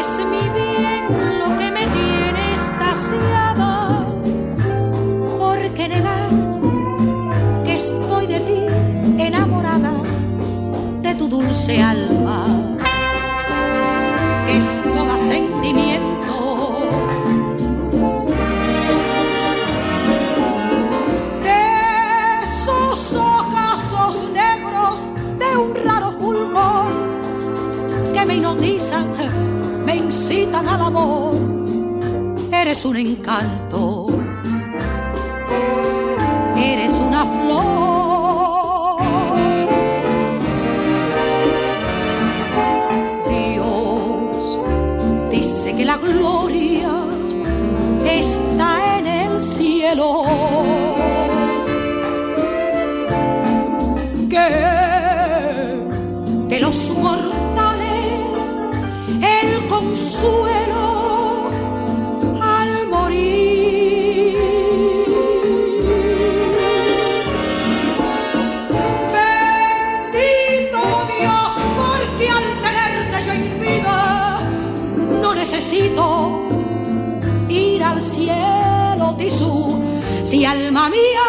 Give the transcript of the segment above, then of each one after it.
es mi bien lo que me tiene estasiada. ¿Por qué negar que estoy de ti enamorada de tu dulce alma? Que es toda sentimiento. De esos ojazos negros de un raro fulgor que me hipnotizan, me incitan al amor. Eres un encanto, eres una flor. Dios dice que la gloria está en el cielo. Necesito ir al cielo, Tisú, si alma mía,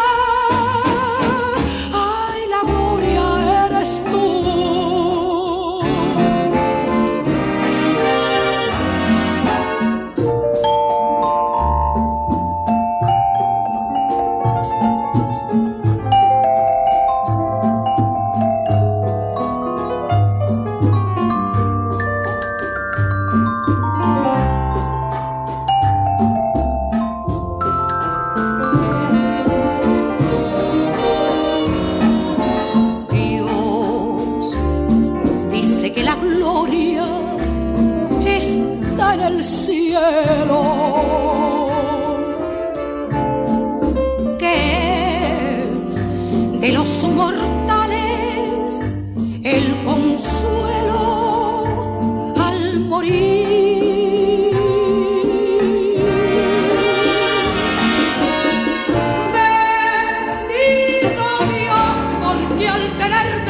dice que la gloria está en el cielo. Que es de los mortales el consuelo al morir.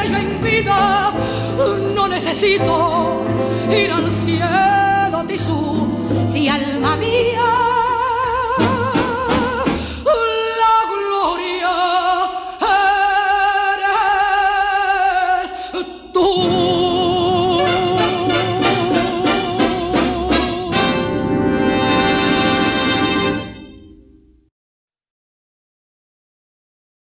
Yo en vida no necesito ir al cielo, Tisú, si alma